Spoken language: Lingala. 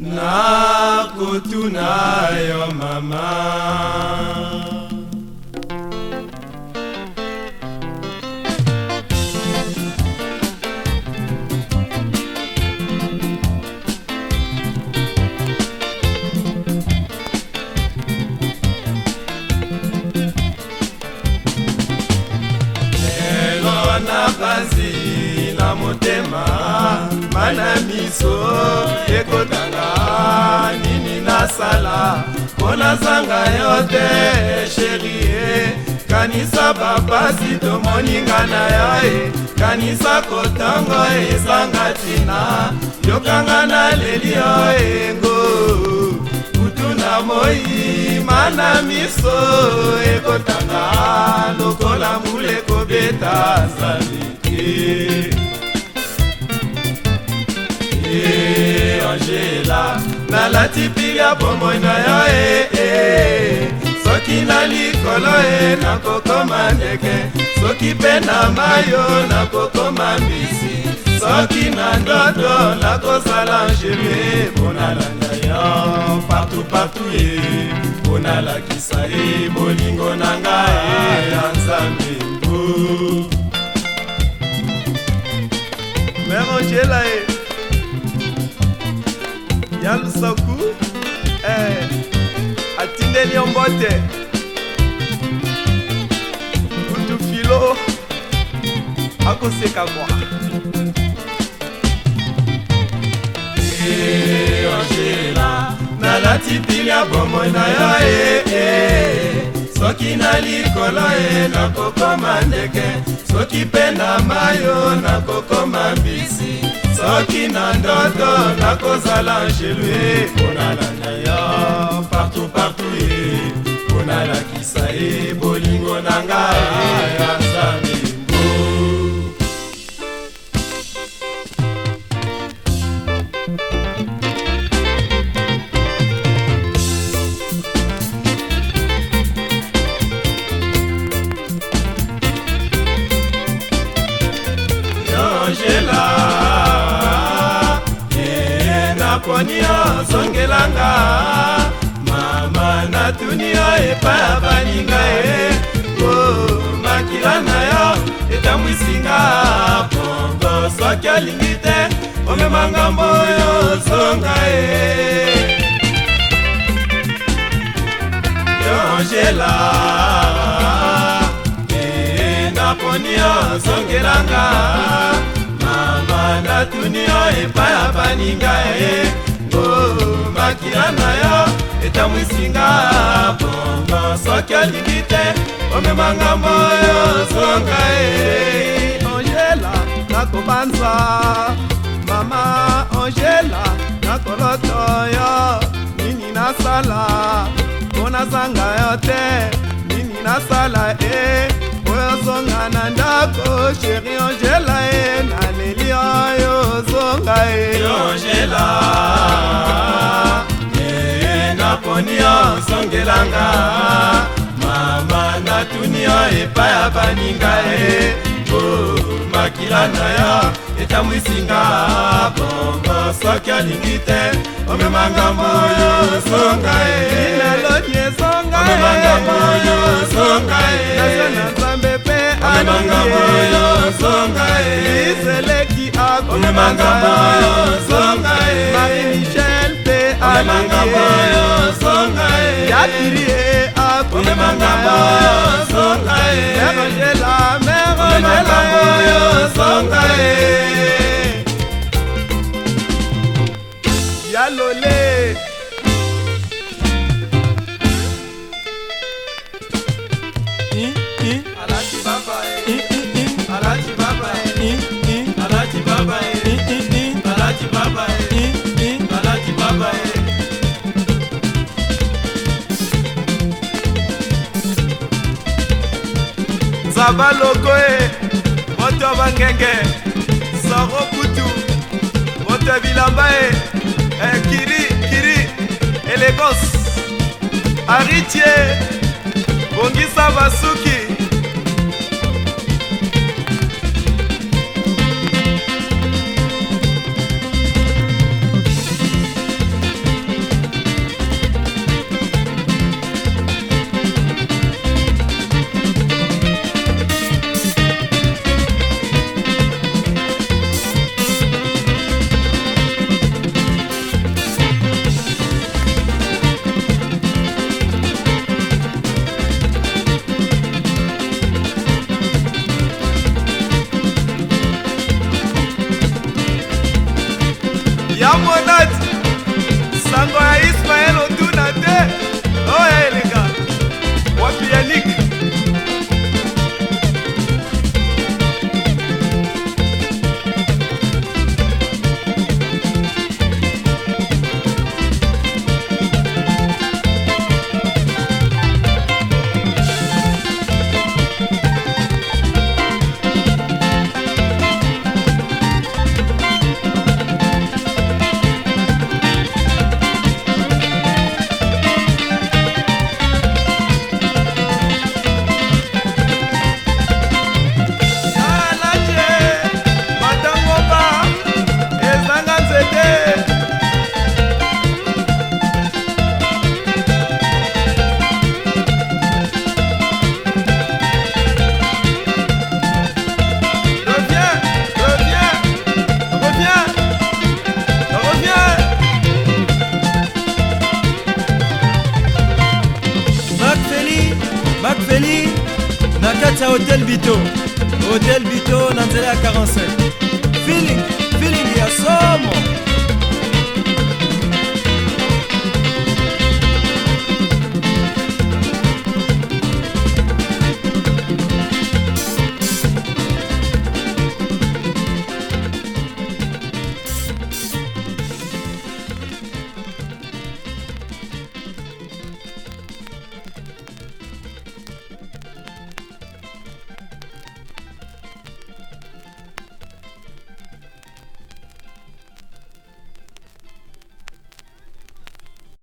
nakutunayo oh, mama na motema mana miso ekotanga nini nasala mpo nazanga yo te sherie eh. kanisa bapasi tomoninga na yo e eh. kanisa kotango eh, ezanga ntina yokanga na leli yo engo kutu na moi mana miso ekotanga lokola mule kobeta zalike angela nalati piga bomoi na yo e eh, soki na likolo e nakokoma ndeke soki mpe na mai o nakokoma mbisi soki na ndodo nakozala angele ponalanga yo partout partout ye eh. ponalakisa ye bolingo na ngai ya nzambe mbu mer angela e ya lusaku eh, atindeli yo mbote kutu filo akoseka kwa eh, angela nalati pili ya bomoi na yo e eh, eh. soki na likolo ye nakokoma ndeke soki mpe na mayo nakokoma mbisi soki na ndoto nakozala angelu ye mponalana ya zongelanga mama natuni yo epai ya baninga e o oh, makila na yo etamwisinga pongo soki alingi te omema ngambo oyo zonga e yongela eh, eh, naponi yo zongelanga mama natuni yo epai ya baninga e motema na yo etamwisinga bongo soki olingi te omemanga moyo zonga e ongela nakobanza mama ongela nakoloto yo nini nasala mpo nazanga yo te nini nasala e oyo zonga na ndako sheri ongela e eh, na asalelanga mama natuni yo epai ya baninga e o oh, makila na yo etamwisinga bongo soki olingi te omema ngambo yo songa eleloni ezongaomema ngambo yo songa e. e. na nzambe mpe omema ngambo yo songa e. iseleki akomema ngambo yo mairie e akomemangamba oyo soka e ebanjela meronjela oyo soka e baba loko e moto ya bangenge saro kutu moto ya bilamba e eh, kiri kiri elegance aritie bongisa basuki kati ya hotel bito hotel bito na nzela ya 47 feeling feeling ya somo